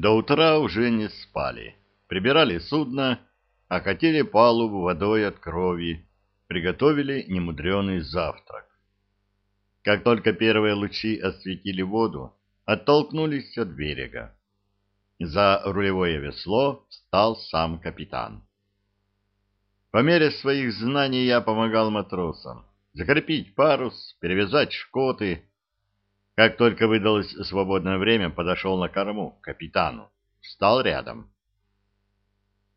До утра уже не спали. Прибирали судно, окатили палубу водой от крови, приготовили немудреный завтрак. Как только первые лучи осветили воду, оттолкнулись от берега. За рулевое весло встал сам капитан. По мере своих знаний я помогал матросам закрепить парус, перевязать шкоты. Как только выдалось свободное время, подошел на корму капитану, встал рядом.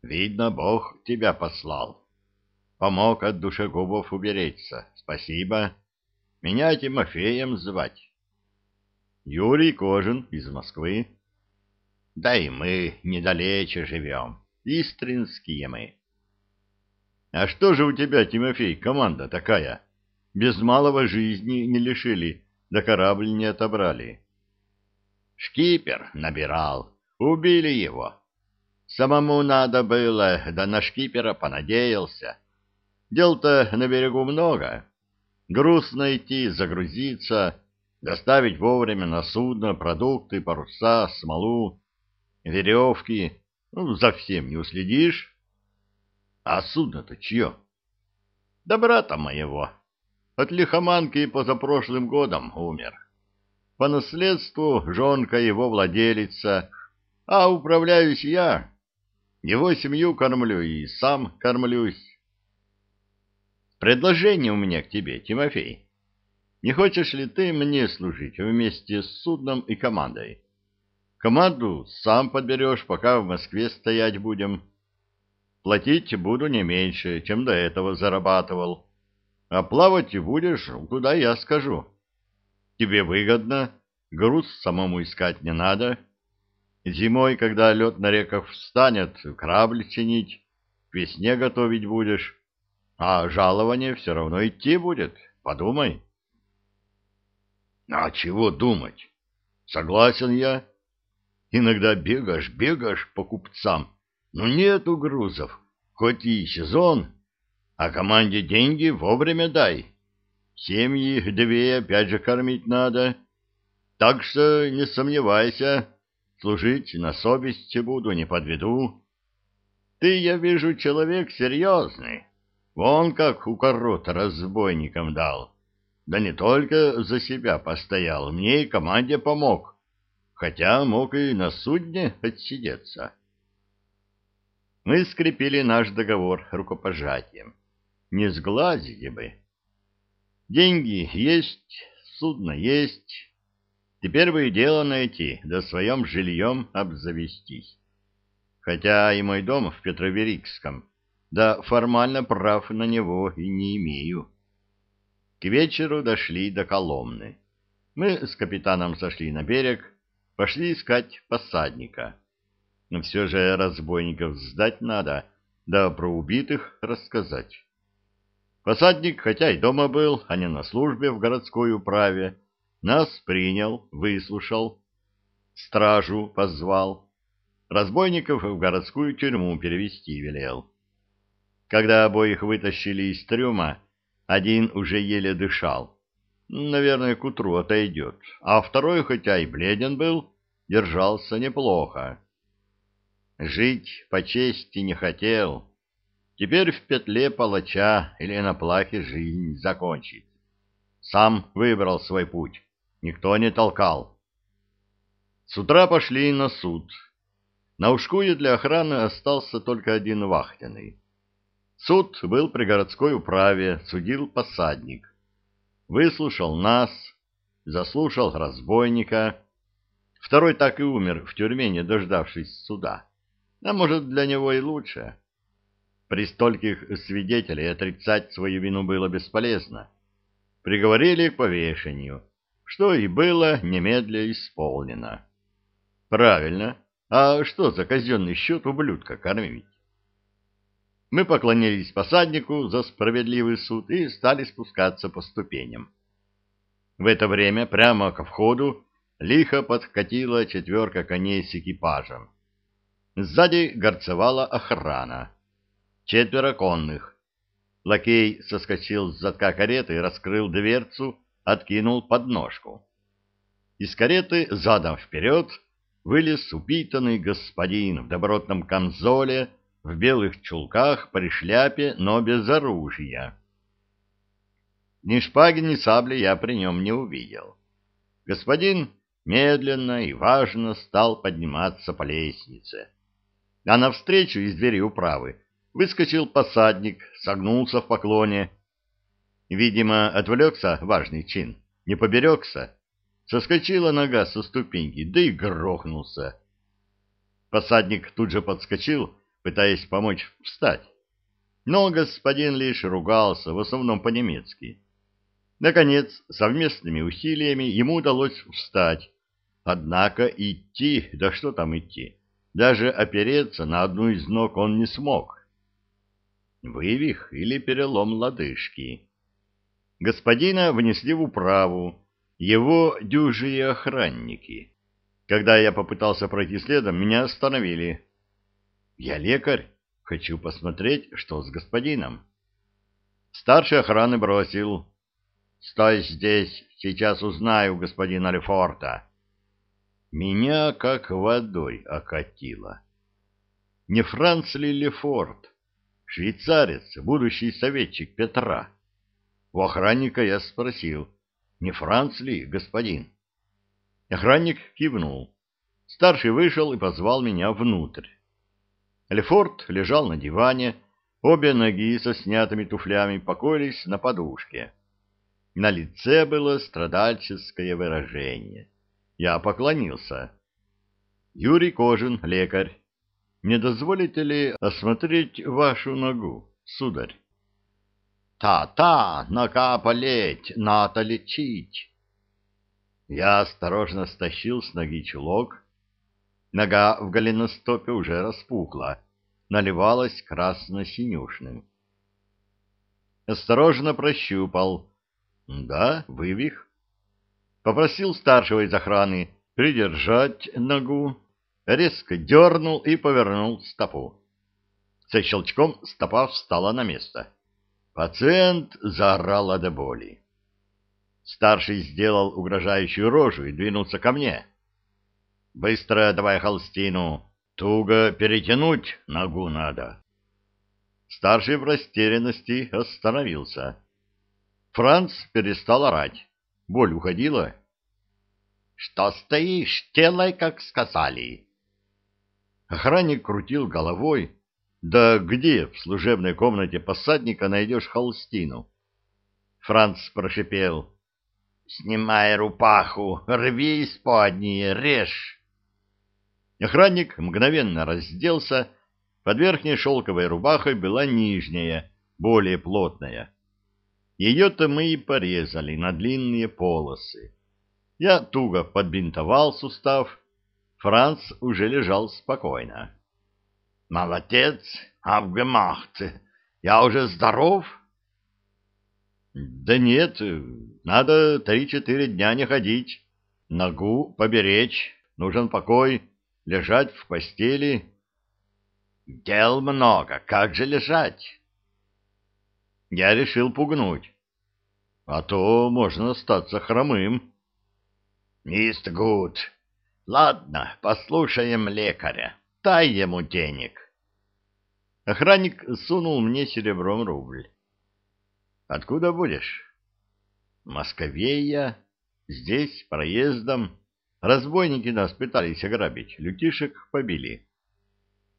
«Видно, Бог тебя послал. Помог от душегубов уберечься. Спасибо. Меня Тимофеем звать». «Юрий Кожин из Москвы». Да и мы недалече живем. Истринские мы. А что же у тебя, Тимофей, команда такая? Без малого жизни не лишили, да корабль не отобрали. Шкипер набирал. Убили его. Самому надо было, да на шкипера понадеялся. Дел-то на берегу много. Груз найти, загрузиться, доставить вовремя на судно продукты, паруса, смолу веревки. Ну, за всем не уследишь. А судно-то чье? Да брата моего. От лихоманки позапрошлым годом умер. По наследству жонка его владелица, а управляюсь я. Его семью кормлю и сам кормлюсь. Предложение у меня к тебе, Тимофей. Не хочешь ли ты мне служить вместе с судном и командой? Команду сам подберешь, пока в Москве стоять будем. Платить буду не меньше, чем до этого зарабатывал. А плавать будешь, куда я скажу. Тебе выгодно, груз самому искать не надо. Зимой, когда лед на реках встанет, корабль чинить, к весне готовить будешь. А жалование все равно идти будет, подумай. А чего думать? Согласен я. Иногда бегаешь, бегаешь по купцам, но нету грузов, хоть и сезон, а команде деньги вовремя дай. Семьи две опять же кормить надо. Так что не сомневайся, служить на совести буду, не подведу. Ты, я вижу, человек серьезный. Вон как у корота разбойникам дал. Да не только за себя постоял, мне и команде помог хотя мог и на судне отсидеться. Мы скрепили наш договор рукопожатием. Не сглазили бы. Деньги есть, судно есть. Теперь бы и дело найти, да своим жильем обзавестись. Хотя и мой дом в Петроверикском, да формально прав на него и не имею. К вечеру дошли до Коломны. Мы с капитаном сошли на берег, Пошли искать посадника. Но все же разбойников сдать надо, да про убитых рассказать. Посадник, хотя и дома был, а не на службе в городской управе, нас принял, выслушал, стражу позвал, разбойников в городскую тюрьму перевести велел. Когда обоих вытащили из трюма, один уже еле дышал, Наверное, к утру отойдет. А второй, хотя и бледен был, держался неплохо. Жить по чести не хотел. Теперь в петле палача или на плахе жизнь закончит. Сам выбрал свой путь. Никто не толкал. С утра пошли на суд. На ушкуе для охраны остался только один вахтенный. Суд был при городской управе, судил посадник выслушал нас, заслушал разбойника. Второй так и умер в тюрьме, не дождавшись суда. А может, для него и лучше. При стольких свидетелей отрицать свою вину было бесполезно. Приговорили к повешению, что и было немедля исполнено. Правильно. А что за казенный счет ублюдка кормить? Мы поклонились посаднику за справедливый суд и стали спускаться по ступеням. В это время прямо ко входу лихо подкатила четверка коней с экипажем. Сзади горцевала охрана. Четверо конных. Лакей соскочил с задка кареты, раскрыл дверцу, откинул подножку. Из кареты задом вперед вылез упитанный господин в добротном камзоле, в белых чулках, при шляпе, но без оружия. Ни шпаги, ни сабли я при нем не увидел. Господин медленно и важно стал подниматься по лестнице. А навстречу из двери управы выскочил посадник, согнулся в поклоне. Видимо, отвлекся важный чин, не поберегся. Соскочила нога со ступеньки, да и грохнулся. Посадник тут же подскочил, пытаясь помочь встать. Но господин лишь ругался, в основном по-немецки. Наконец, совместными усилиями ему удалось встать. Однако идти, да что там идти, даже опереться на одну из ног он не смог. Вывих или перелом лодыжки. Господина внесли в управу, его дюжие охранники. Когда я попытался пройти следом, меня остановили. Я лекарь, хочу посмотреть, что с господином. Старший охраны бросил. Стой здесь, сейчас узнаю господина Лефорта. Меня как водой окатило. Не Франц ли Лефорт, швейцарец, будущий советчик Петра? У охранника я спросил, не Франц ли, господин? Охранник кивнул. Старший вышел и позвал меня внутрь. Лефорт лежал на диване, обе ноги со снятыми туфлями покоились на подушке. На лице было страдальческое выражение. Я поклонился. Юрий Кожин, лекарь. Не дозволите ли осмотреть вашу ногу, сударь? Та-та, нога болеть, надо лечить. Я осторожно стащил с ноги чулок. Нога в голеностопе уже распухла, наливалась красно-синюшным. Осторожно прощупал, да, вывих. Попросил старшего из охраны придержать ногу, резко дернул и повернул стопу. Со щелчком стопа встала на место. Пациент заорал от боли. Старший сделал угрожающую рожу и двинулся ко мне. «Быстро давай холстину, туго перетянуть ногу надо». Старший в растерянности остановился. Франц перестал орать. Боль уходила. «Что стоишь? Делай, как сказали!» Охранник крутил головой. «Да где в служебной комнате посадника найдешь холстину?» Франц прошипел. «Снимай рупаху, рви исподние, режь!» Охранник мгновенно разделся. Под верхней шелковой рубахой была нижняя, более плотная. Ее-то мы и порезали на длинные полосы. Я туго подбинтовал сустав. Франц уже лежал спокойно. «Молодец, Авгемахт, я уже здоров?» «Да нет, надо три-четыре дня не ходить. Ногу поберечь, нужен покой, лежать в постели». «Дел много, как же лежать?» я решил пугнуть. А то можно остаться хромым. Мист Гуд. Ладно, послушаем лекаря. Дай ему денег. Охранник сунул мне серебром рубль. Откуда будешь? Московея. Здесь, проездом. Разбойники нас пытались ограбить, лютишек побили.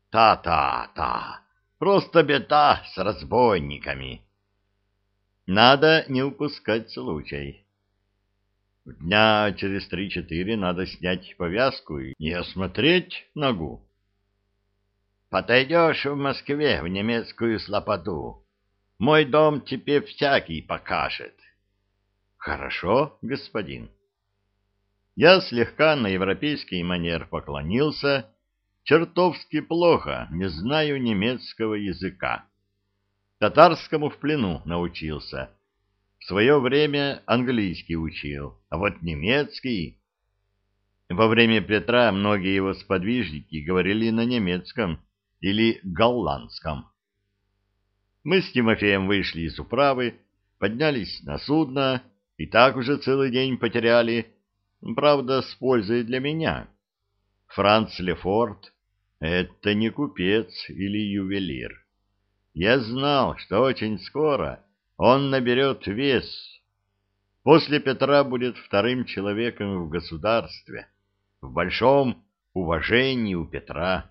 Та-та-та. Просто беда с разбойниками. Надо не упускать случай. Дня через три-четыре надо снять повязку и осмотреть ногу. Подойдешь в Москве в немецкую слопоту. Мой дом тебе всякий покажет. Хорошо, господин. Я слегка на европейский манер поклонился. Чертовски плохо, не знаю немецкого языка. Татарскому в плену научился. В свое время английский учил, а вот немецкий... Во время Петра многие его сподвижники говорили на немецком или голландском. Мы с Тимофеем вышли из управы, поднялись на судно и так уже целый день потеряли, правда, с пользой для меня. Франц Лефорт — это не купец или ювелир. Я знал, что очень скоро он наберет вес. После Петра будет вторым человеком в государстве, в большом уважении у Петра.